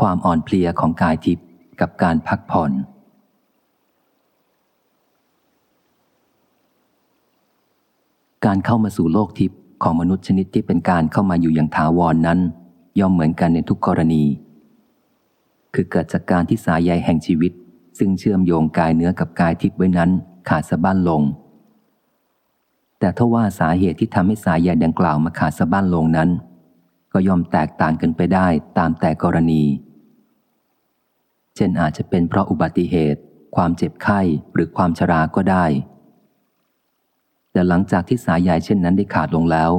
ความอ่อนเพลียของกายทิพย์กับการพักผ่อน การเข้ามาสู่โลกทิพย์ของมนุษย์ชนิดที่เป็นการเข้ามาอยู่อย่างถาวรนนั้น ย่อมเหมือนกันในทุกกรณี คือเกิดจากการที่สายใยแห่งชีวิต ซึ่งเชื่อมโยงกายเนื้อกับกายทิพย์ไว้นั้น ขาดสะบั้นลง แต่ถ้าว่าสาเหตุที่ทำให้สายใยดังกล่าวมาขาดสะบั้นลงนั้น ก็ย่อมแตกต่างกันไปได้ตามแต่กรณี เช่นอาจจะเป็นเพราะอุบัติเหตุ ความเจ็บไข้หรือความชราก็ได้ แต่หลังจากที่สายใยเช่นนั้นได้ขาดลงแล้ว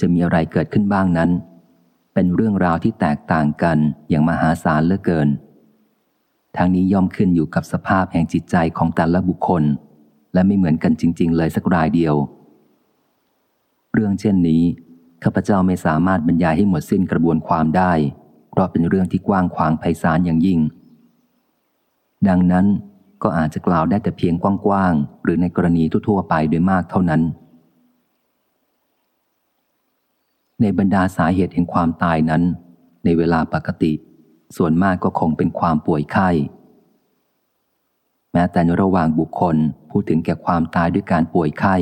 จะมีอะไรเกิดขึ้นบ้างนั้น เป็นเรื่องราวที่แตกต่างกันอย่างมหาศาลเหลือเกินทางนี้ย่อมขึ้นอยู่กับสภาพแห่งจิตใจของแต่ละบุคคล และไม่เหมือนกันจริง ๆ เลยสักรายเดียว เรื่องเช่นนี้ข้าพเจ้าไม่สามารถบรรยายให้หมดสิ้นกระบวนความได้ เพราะเป็นเรื่องที่กว้างขวางไพศาลอย่างยิ่ง ดังนั้นก็อาจจะกล่าวได้แต่เพียงกว้างๆ หรือในกรณีทั่วๆไปโดยมากเท่านั้น ในบรรดาสาเหตุแห่งความตายนั้น ในเวลาปกติ ส่วนมากก็คงเป็นความป่วยไข้ แม้แต่ในระหว่างบุคคลพูดถึงแก่ความตายด้วยการป่วยไข้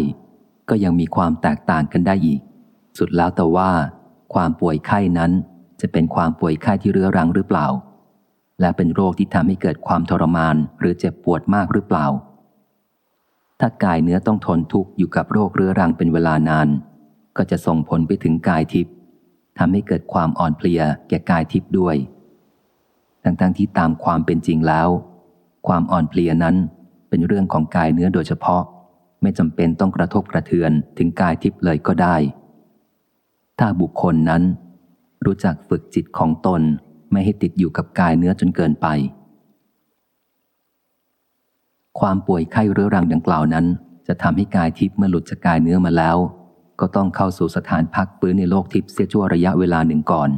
ก็ยังมีความแตกต่างกันได้อีก สุดแล้วแต่ว่า ความป่วยไข้นั้นจะเป็นความป่วยไข้ที่เรื้อรังหรือเปล่า และเป็นโรคที่ทำให้เกิดความทรมานหรือเจ็บปวดมากหรือเปล่า ถ้ากายเนื้อต้องทนทุกข์อยู่กับโรคเรื้อรังเป็นเวลานาน ก็จะส่งผลไปถึงกายทิพย์ทำให้เกิดความอ่อนเพลียแก่กายทิพย์ด้วย ทั้งๆที่ตามความเป็นจริงแล้ว ความอ่อนเพลียนั้นเป็นเรื่องของกายเนื้อโดยเฉพาะ ไม่จำเป็นต้องกระทบกระเทือนถึงกายทิพย์เลยก็ได้ ถ้าบุคคลนั้น รู้จักฝึกจิตของตน ไม่ให้ติดอยู่กับกายเนื้อจนเกินไป ความป่วยไข้เรื้อรังดังกล่าวนั้น จะทำให้กายทิพย์เมื่อหลุดจากกายเนื้อมาแล้ว ก็ต้องเข้าสู่สถานพักฟื้นในโลกทิพย์เสียชั่วระยะเวลาหนึ่งก่อน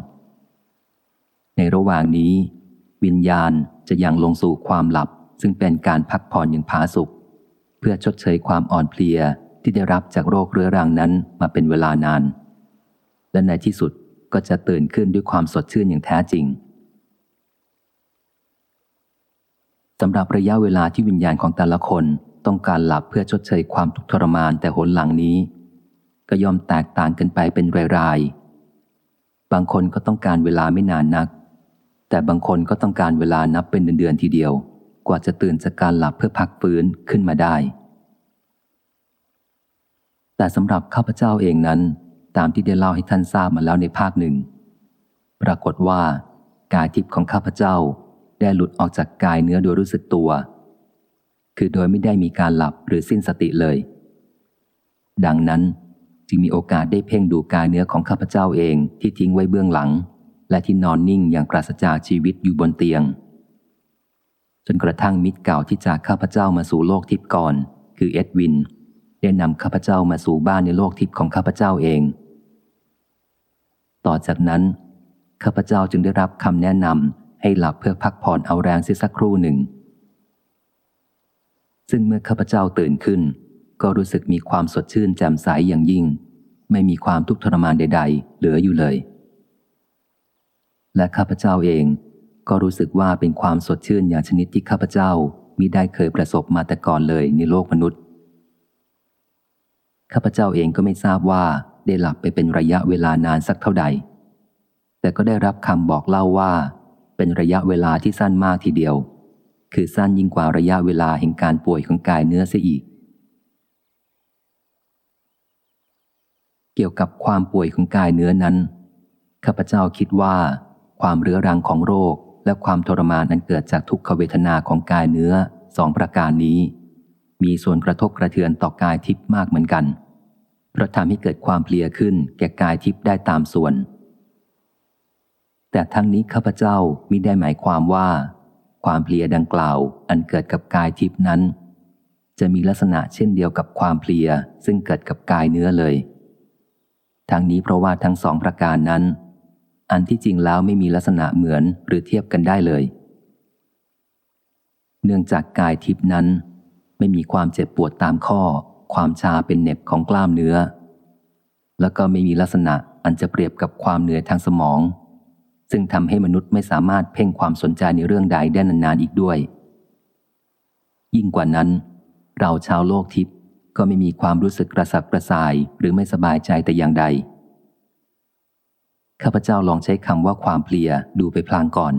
ในระหว่างนี้ วิญญาณจะยังลงสู่ความหลับ ซึ่งเป็นการพักผ่อนอย่างผาสุกเพื่อชดเชยความอ่อนเพลียที่ได้รับจากโรคเรื้อรังนั้นมาเป็นเวลานาน และในที่สุด ก็จะตื่นขึ้นด้วยความสดชื่นอย่างแท้จริงสำหรับระยะเวลาที่วิญญาณของแต่ละคนต้องการหลับเพื่อชดเชยความทุกข์ทรมานแต่หนหลังนี้ ก็ยอมแตกต่างกันไปเป็นรายๆ บางคนก็ต้องการเวลาไม่นานนัก แต่บางคนก็ต้องการเวลานับเป็นเดือนๆทีเดียว กว่าจะตื่นจากการหลับเพื่อพักฟื้นขึ้นมาได้ แต่สำหรับข้าพเจ้าเองนั้น ตามที่ได้เล่าให้ท่านทราบมาแล้วในภาคหนึ่ง ปรากฏว่ากายทิพย์ของข้าพเจ้าได้หลุดออกจากกายเนื้อโดยรู้สึกตัว คือโดยไม่ได้มีการหลับหรือสิ้นสติเลย ดังนั้นจึงมีโอกาสได้เพ่งดูกายเนื้อของข้าพเจ้าเองที่ทิ้งไว้เบื้องหลัง และที่นอนนิ่งอย่างปราศจากชีวิตอยู่บนเตียง จนกระทั่งมิตรเก่าที่จากข้าพเจ้ามาสู่โลกทิพย์ก่อน คือเอ็ดวิน ได้นำข้าพเจ้ามาสู่บ้านในโลกทิพย์ของข้าพเจ้าเอง ต่อจากนั้นข้าพเจ้าจึงได้รับคำแนะนำให้หลับเพื่อพักผ่อนเอาแรงเสียสักครู่หนึ่ง ซึ่งเมื่อข้าพเจ้าตื่นขึ้น ก็รู้สึกมีความสดชื่นแจ่มใสอย่างยิ่ง ไม่มีความทุกข์ทรมานใด ๆ เหลืออยู่เลย และข้าพเจ้าเองก็รู้สึกว่าเป็นความสดชื่นอย่างชนิดที่ข้าพเจ้ามิได้เคยประสบมาแต่ก่อนเลยในโลกมนุษย์ข้าพเจ้าเองก็ไม่ทราบว่า ได้หลับไปเป็นระยะเวลานานสักเท่าใด แต่ก็ได้รับคำบอกเล่าว่า เป็นระยะเวลาที่สั้นมากทีเดียว คือสั้นยิ่งกว่าระยะเวลาแห่งการป่วยของกายเนื้อเสียอีก เกี่ยวกับความป่วยของกายเนื้อนั้น ข้าพเจ้าคิดว่า ความเรื้อรังของโรคและความทรมานนั้นเกิดจากทุกขเวทนาของกายเนื้อสองประการนี้ มีส่วนกระทบกระเทือนต่อกายทิพย์มากเหมือนกัน เพราะทำให้เกิดความเพลียขึ้นแก่กายทิพย์ได้ตามส่วน แต่ทั้งนี้ข้าพเจ้ามิได้หมายความว่า ความเพลียดังกล่าวอันเกิดกับกายทิพย์นั้น จะมีลักษณะเช่นเดียวกับความเพลียซึ่งเกิดกับกายเนื้อเลย ทั้งนี้เพราะว่าทั้งสองประการนั้น อันที่จริงแล้วไม่มีลักษณะเหมือนหรือเทียบกันได้เลย เนื่องจากกายทิพย์นั้น ไม่มีความเจ็บปวดตามข้อ ความชาเป็นเน็บของกล้ามเนื้อ แล้วก็ไม่มีลักษณะอันจะเปรียบกับความเหนื่อยทางสมอง ซึ่งทำให้มนุษย์ไม่สามารถเพ่งความสนใจในเรื่องใดได้นานๆอีกด้วย ยิ่งกว่านั้น เราชาวโลกทิพย์ก็ไม่มีความรู้สึกกระสับกระส่ายหรือไม่สบายใจแต่อย่างใดข้าพเจ้าลองใช้คำว่าความเพลียดูไปพลางก่อน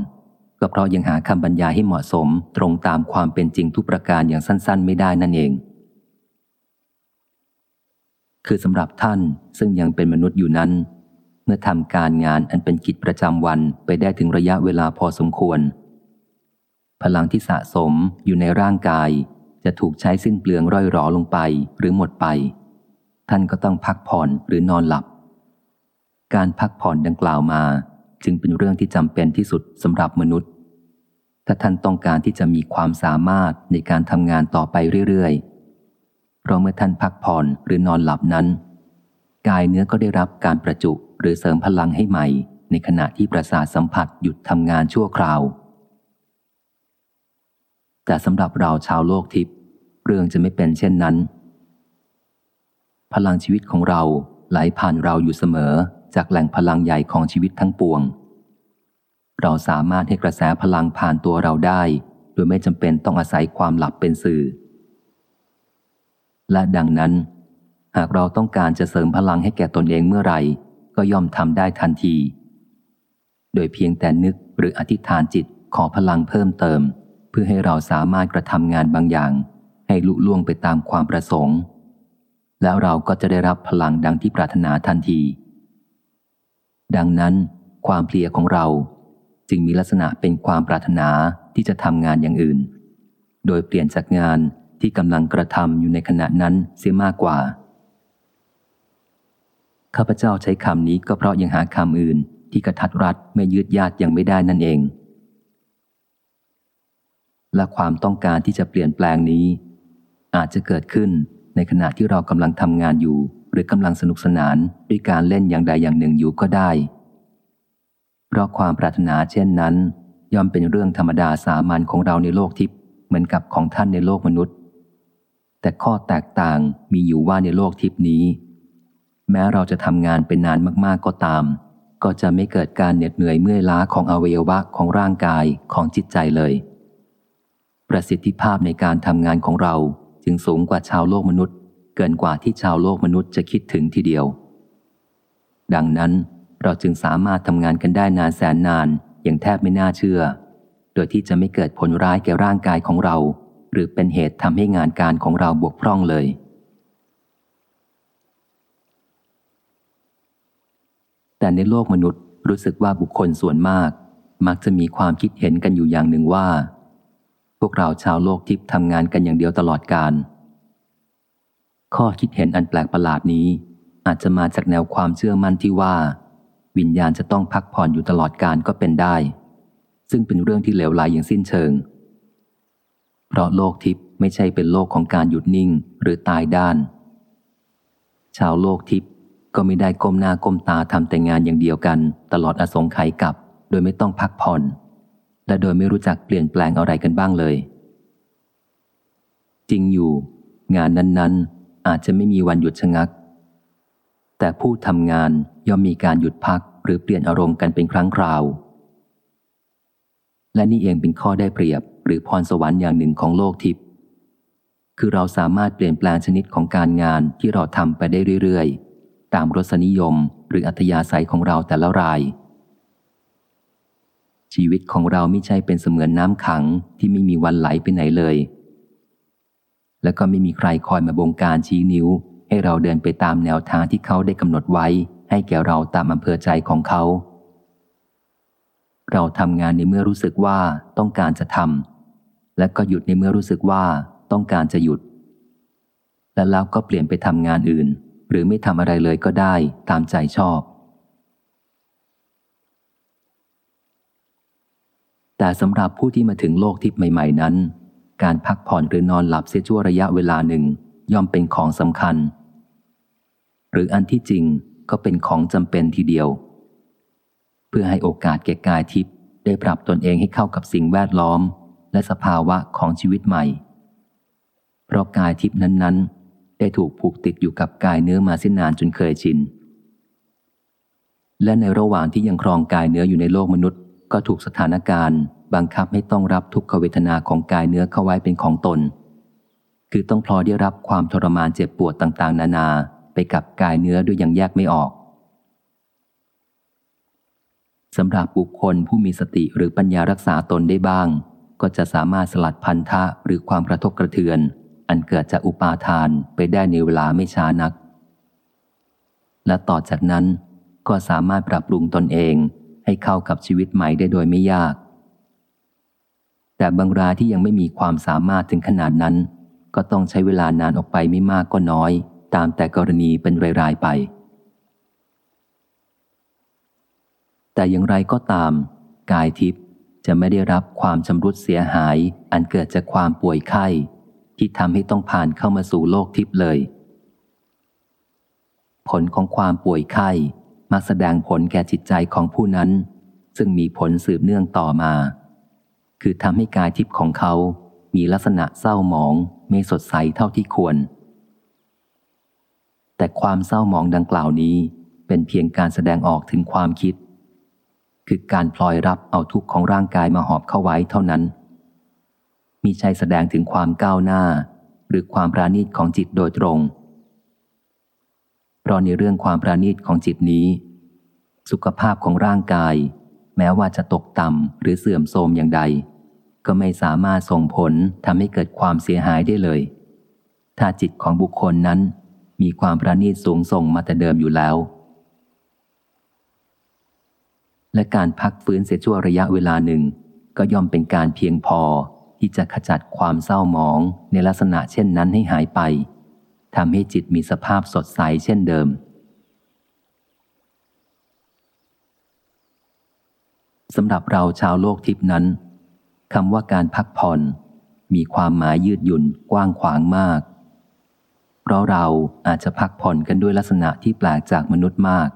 ก็เพราะยังหาคำบรรยายให้เหมาะสมตรงตามความเป็นจริงทุกประการอย่างสั้น ๆ ไม่ได้นั่นเอง คือสำหรับท่านซึ่งยังเป็นมนุษย์อยู่นั้น เมื่อทำการงานอันเป็นกิจประจำวันไปได้ถึงระยะเวลาพอสมควร พลังที่สะสมอยู่ในร่างกาย จะถูกใช้สิ้นเปลืองร่อยหรอลงไปหรือหมดไป ท่านก็ต้องพักผ่อนหรือนอนหลับ การพักผ่อนดังกล่าวมา จึงเป็นเรื่องที่จำเป็นที่สุดสำหรับมนุษย์ ถ้าท่านต้องการที่จะมีความสามารถในการทำงานต่อไปเรื่อยๆ ราะเมื่อท่านพักผ่อนหรือนอนหลับนั้น กายเนื้อก็ได้รับการประจุหรือเสริมพลังให้ใหม่ ในขณะที่ประสาทสัมผัสหยุดทำงานชั่วคราว แต่สำหรับเราชาวโลกทิพย์เรื่องจะไม่เป็นเช่นนั้น พลังชีวิตของเราไหลผ่านเราอยู่เสมอจากแหล่งพลังใหญ่ของชีวิตทั้งปวง เราสามารถให้กระแสพลังผ่านตัวเราได้ โดยไม่จำเป็นต้องอาศัยความหลับเป็นสื่อ และดังนั้น หากเราต้องการจะเสริมพลังให้แก่ตนเองเมื่อไหร่ ก็ย่อมทำได้ทันที โดยเพียงแต่นึกหรืออธิษฐานจิตขอพลังเพิ่มเติม เพื่อให้เราสามารถกระทำงานบางอย่าง ให้ลุล่วงไปตามความประสงค์ แล้วเราก็จะได้รับพลังดังที่ปรารถนาทันที ดังนั้น ความเพลียของเราจึงมีลักษณะเป็นความปรารถนาที่จะทำงานอย่างอื่น โดยเปลี่ยนจากงาน ที่กำลังกระทำอยู่ในขณะนั้นเสียมากกว่า ข้าพเจ้าใช้คำนี้ก็เพราะยังหาคำอื่น ที่กระทัดรัดไม่ยืดยาดยังไม่ได้นั่นเอง และความต้องการที่จะเปลี่ยนแปลงนี้ อาจจะเกิดขึ้นในขณะที่เรากำลังทำงานอยู่ หรือกำลังสนุกสนานด้วยการเล่นอย่างใดอย่างหนึ่งอยู่ก็ได้ เพราะความปรารถนาเช่นนั้น ย่อมเป็นเรื่องธรรมดาสามัญของเราในโลกทิพย์เหมือนกับของท่านในโลกมนุษย์ แต่ข้อแตกต่างมีอยู่ว่าในโลกทิพนี้ แม้เราจะทำงานเป็นนานมากๆก็ตาม ก็จะไม่เกิดการเหน็ดเหนื่อยเมื่อยล้าของอวัยวะของร่างกายของจิตใจเลย ประสิทธิภาพในการทำงานของเราจึงสูงกว่าชาวโลกมนุษย์ เกินกว่าที่ชาวโลกมนุษย์จะคิดถึงทีเดียว ดังนั้นเราจึงสามารถทำงานกันได้นานแสนนานอย่างแทบไม่น่าเชื่อ โดยที่จะไม่เกิดผลร้ายแก่ร่างกายของเรา หรือเป็นเหตุทำให้งานการของเราบกพร่องเลย แต่ในโลกมนุษย์รู้สึกว่าบุคคลส่วนมาก มักจะมีความคิดเห็นกันอยู่อย่างหนึ่งว่า พวกเราชาวโลกทิพย์ทำงานกันอย่างเดียวตลอดการ ข้อคิดเห็นอันแปลกประหลาดนี้ อาจจะมาจากแนวความเชื่อมั่นที่ว่า วิญญาณจะต้องพักผ่อนอยู่ตลอดการก็เป็นได้ ซึ่งเป็นเรื่องที่เหลวไหลยอย่างสิ้นเชิง เพราะโลกทิพย์ไม่ใช่เป็นโลกของการหยุดนิ่งหรือตายด้าน ชาวโลกทิพย์ก็ไม่ได้ก้มหน้าก้มตาทำแต่งานอย่างเดียวกัน ตลอดอสงไขยกับ โดยไม่ต้องพักผ่อน และโดยไม่รู้จักเปลี่ยนแปลงอะไรกันบ้างเลย จริงอยู่ งานนั้นๆ อาจจะไม่มีวันหยุดชะงัก แต่ผู้ทำงานย่อมมีการหยุดพักหรือเปลี่ยนอารมณ์กันเป็นครั้งคราว และนี่เองเป็นข้อได้เปรียบ หรือพรสวรรค์อย่างหนึ่งของโลกทิพย์คือเราสามารถเปลี่ยนแปลงชนิดของการงานที่เราทำไปได้เรื่อยๆ ตามรสนิยมหรืออัธยาศัยของเราแต่ละราย ชีวิตของเราไม่ใช่เป็นเสมือนน้ำขังที่ไม่มีวันไหลไปไหนเลย และก็ไม่มีใครคอยมาบงการชี้นิ้ว ให้เราเดินไปตามแนวทางที่เขาได้กำหนดไว้ ให้แก่เราตามอำเภอใจของเขา เราทำงานในเมื่อรู้สึกว่าต้องการจะทำ และก็หยุดในเมื่อรู้สึกว่าต้องการจะหยุด และแล้วก็เปลี่ยนไปทำงานอื่น หรือไม่ทำอะไรเลยก็ได้ตามใจชอบ แต่สำหรับผู้ที่มาถึงโลกทิพย์ใหม่ ๆ นั้น การพักผ่อนหรือนอนหลับเสียชั่วระยะเวลาหนึ่งย่อมเป็นของสำคัญ หรืออันที่จริงก็เป็นของจำเป็นทีเดียว เพื่อให้โอกาสแก่กายทิพย์ได้ปรับตนเองให้เข้ากับสิ่งแวดล้อม และสภาวะของชีวิตใหม่ เพราะกายทิพย์นั้นๆ ได้ถูกผูกติดอยู่กับกายเนื้อมาสิ้นนานจนเคยชิน และในระหว่างที่ยังครองกายเนื้ออยู่ในโลกมนุษย์ ก็ถูกสถานการณ์ บังคับให้ต้องรับทุกขเวทนาของกายเนื้อเข้าไว้เป็นของตน คือต้องพลอยได้รับความทรมานเจ็บปวดต่างๆ นานาไปกับกายเนื้อด้วยยังแยกไม่ออกสำหรับบุคคลผู้มีสติหรือปัญญารักษาตนได้บ้าง ก็จะสามารถสลัดพันธะหรือความกระทบกระเทือน อันเกิดจากอุปาทานไปได้ในเวลาไม่ช้านัก และต่อจากนั้นก็สามารถปรับปรุงตนเองให้เข้ากับชีวิตใหม่ได้โดยไม่ยาก แต่บางรายที่ยังไม่มีความสามารถถึงขนาดนั้น ก็ต้องใช้เวลานานออกไปไม่มากก็น้อย ตามแต่กรณีเป็นรายๆไป แต่อย่างไรก็ตาม กายทิพย์ จะไม่ได้รับความชำรุดเสียหาย อันเกิดจากความป่วยไข้ ที่ทำให้ต้องผ่านเข้ามาสู่โลกทิพย์เลย ผลของความป่วยไข้มักแสดงผลแก่จิตใจของผู้นั้น ซึ่งมีผลสืบเนื่องต่อมา คือทำให้กายทิพย์ของเขา มีลักษณะเศร้าหมองไม่สดใสเท่าที่ควร แต่ความเศร้าหมองดังกล่าวนี้ เป็นเพียงการแสดงออกถึงความคิด คือการพลอยรับเอาทุกข์ของร่างกายมาหอบเข้าไว้เท่านั้น มีใจแสดงถึงความก้าวหน้า หรือความปราณีตของจิตโดยตรง เพราะในเรื่องความปราณีตของจิตนี้ สุขภาพของร่างกาย แม้ว่าจะตกต่ำหรือเสื่อมโทรมอย่างใด ก็ไม่สามารถส่งผลทำให้เกิดความเสียหายได้เลย ถ้าจิตของบุคคลนั้น มีความประณีตสูงส่งมาแต่เดิมอยู่แล้ว และการพักฟื้นเสียชั่วระยะเวลาหนึ่ง ก็ย่อมเป็นการเพียงพอที่จะขจัดความเศร้าหมองในลักษณะเช่นนั้นให้หายไปทำให้จิตมีสภาพสดใสเช่นเดิม สำหรับเราชาวโลกทิพนั้นคำว่าการพักผ่อน มีความหมายยืดหยุ่นกว้างขวางมาก เพราะเราอาจจะพักผ่อนกันด้วยลักษณะที่แปลกจากมนุษย์มาก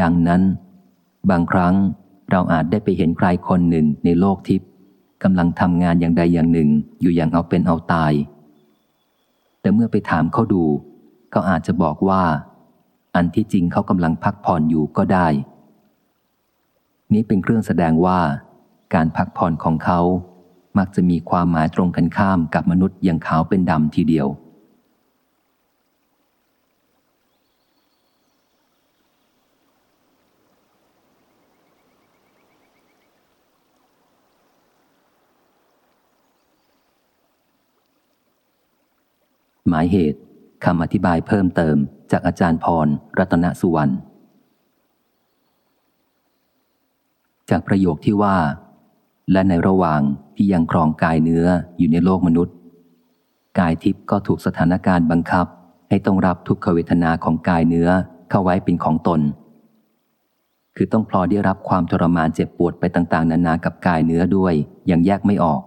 ดังนั้น บางครั้งเราอาจได้ไปเห็นใครคนหนึ่งในโลกทิพย์กำลังทำงานอย่างใดอย่างหนึ่งอยู่อย่างเอาเป็นเอาตาย แต่เมื่อไปถามเขาดูเขาอาจจะบอกว่า อันที่จริงเขากำลังพักผ่อนอยู่ก็ได้ นี้เป็นเครื่องแสดงว่า การพักผ่อนของเขามักจะมีความหมายตรงกันข้ามกับมนุษย์อย่างขาวเป็นดำทีเดียว หมายเหตุคำอธิบายเพิ่มเติมจากอาจารย์พร รัตนสุวรรณ จากประโยคที่ว่า และในระหว่างที่ยังครองกายเนื้ออยู่ในโลกมนุษย์ กายทิพย์ก็ถูกสถานการณ์บังคับ ให้ต้องรับทุกขเวทนาของกายเนื้อเข้าไว้เป็นของตน คือต้องพลอยได้รับความทรมานเจ็บปวดไปต่าง ๆ นานากับกายเนื้อด้วยยังแยกไม่ออก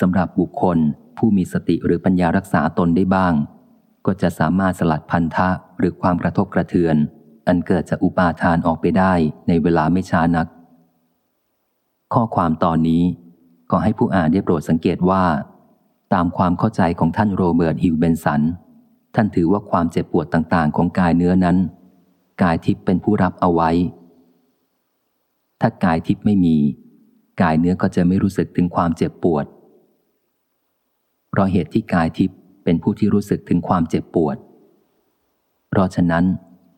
สำหรับบุคคล ผู้มีสติหรือปัญญารักษาตนได้บ้าง ก็จะสามารถสลัดพันธะหรือความกระทบกระเทือน อันเกิดจากอุปาทานออกไปได้ในเวลาไม่ช้านัก ข้อความตอนนี้ก็ให้ผู้อ่านได้โปรดสังเกตว่า ตามความเข้าใจของท่านโรเบิร์ตฮิวเบนสัน ท่านถือว่าความเจ็บปวดต่างๆ ของกายเนื้อนั้น กายทิพย์เป็นผู้รับเอาไว้ ถ้ากายทิพย์ไม่มี กายเนื้อก็จะไม่รู้สึกถึงความเจ็บปวด เพราะเหตุที่กายทิพย์เป็นผู้ที่รู้สึกถึงความเจ็บปวด เพราะฉะนั้น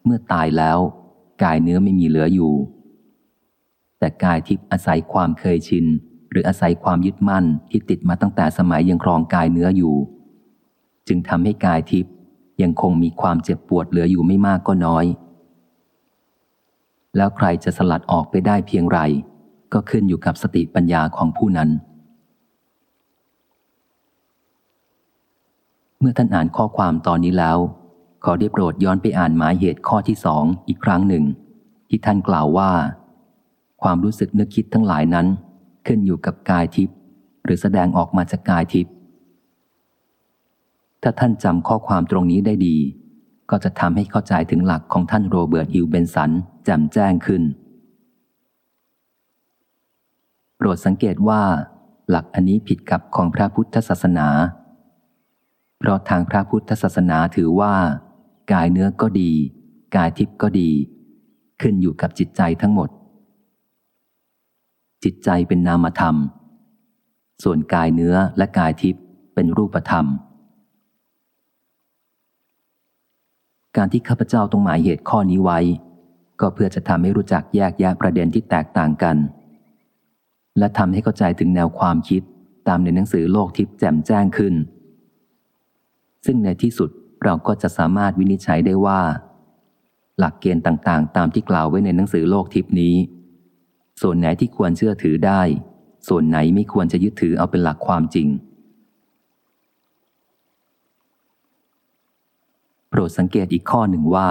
เมื่อตายแล้ว กายเนื้อไม่มีเหลืออยู่ แต่กายทิพย์อาศัยความเคยชิน หรืออาศัยความยึดมั่นที่ติดมาตั้งแต่สมัยยังครองกายเนื้ออยู่ จึงทำให้กายทิพย์ยังคงมีความเจ็บปวดเหลืออยู่ไม่มากก็น้อย แล้วใครจะสลัดออกไปได้เพียงไร ก็ขึ้นอยู่กับสติปัญญาของผู้นั้น มื่อท่านอ่านข้อความตอนนี้แล้ว ขอได้โปรดย้อนไปอ่านหมายเหตุข้อที่สองอีกครั้งหนึ่ง ที่ท่านกล่าวว่า ความรู้สึกนึกคิดทั้งหลายนั้น ขึ้นอยู่กับกายทิพย์หรือแสดงออกมาจากกายทิพย์ถ้าท่านจำข้อความตรงนี้ได้ดี ก็จะทำให้เข้าใจถึงหลักของท่านโรเบิร์ตฮิวเบนสันแจ่มแจ้งขึ้น โปรดสังเกตว่า หลักอันนี้ผิดกับของพระพุทธศาสนา เพราะทางพระพุทธศาสนาถือว่า กายเนื้อก็ดี กายทิพย์ก็ดี ขึ้นอยู่กับจิตใจทั้งหมด จิตใจเป็นนามธรรม ส่วนกายเนื้อและกายทิพย์เป็นรูปธรรม การที่ข้าพเจ้าต้องหมายเหตุข้อนี้ไว้ ก็เพื่อจะทำให้รู้จักแยกแยะประเด็นที่แตกต่างกัน และทำให้เข้าใจถึงแนวความคิดตามในหนังสือโลกทิพย์แจ่มแจ้งขึ้น ซึ่งในที่สุดเราก็จะสามารถวินิจฉัยได้ว่า หลักเกณฑ์ต่างๆ ตามที่กล่าวไว้ในหนังสือโลกทิพนี้ ส่วนไหนที่ควรเชื่อถือได้ ส่วนไหนไม่ควรจะยึดถือเอาเป็นหลักความจริง โปรดสังเกตอีกข้อหนึ่งว่า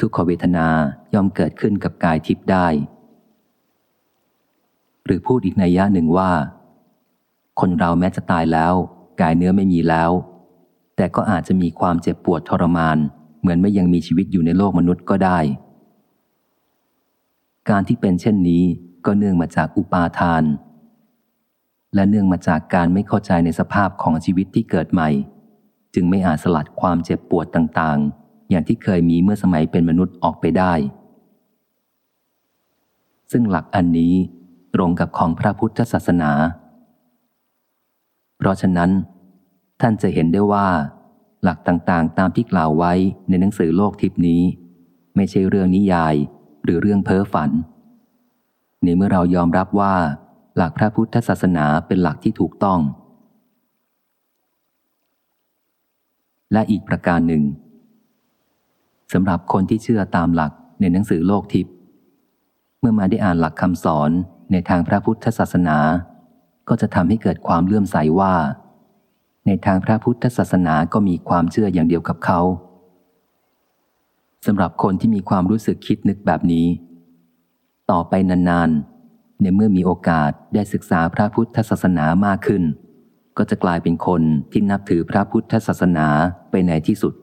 ทุกขเวทนาย่อมเกิดขึ้นกับกายทิพได้ หรือพูดอีกในยะหนึ่งว่า คนเราแม้จะตายแล้ว กายเนื้อไม่มีแล้ว แต่ก็อาจจะมีความเจ็บปวดทรมาน เหมือนไม่ยังมีชีวิตอยู่ในโลกมนุษย์ก็ได้ การที่เป็นเช่นนี้ก็เนื่องมาจากอุปาทาน และเนื่องมาจากการไม่เข้าใจในสภาพของชีวิตที่เกิดใหม่ จึงไม่อาจสลัดความเจ็บปวดต่างๆ อย่างที่เคยมีเมื่อสมัยเป็นมนุษย์ออกไปได้ ซึ่งหลักอันนี้ตรงกับของพระพุทธศาสนา เพราะฉะนั้น ท่านจะเห็นได้ว่า หลักต่างๆ ตามที่กล่าวไว้ในหนังสือโลกทิพนี้ ไม่ใช่เรื่องนิยาย หรือเรื่องเพ้อฝัน ในเมื่อเรายอมรับว่า หลักพระพุทธศาสนาเป็นหลักที่ถูกต้อง และอีกประการหนึ่งสำหรับคนที่เชื่อตามหลักในหนังสือโลกทิพย์เมื่อมาได้อ่านหลักคำสอนในทางพระพุทธศาสนา ก็จะทำให้เกิดความเลื่อมใสว่า ในทางพระพุทธศาสนาก็มีความเชื่ออย่างเดียวกับเขาสำหรับคนที่มีความรู้สึกคิดนึกแบบนี้ ต่อไปนานๆ ในเมื่อมีโอกาสได้ศึกษาพระพุทธศาสนามากขึ้น ก็จะกลายเป็นคนที่นับถือพระพุทธศาสนาไปในที่สุด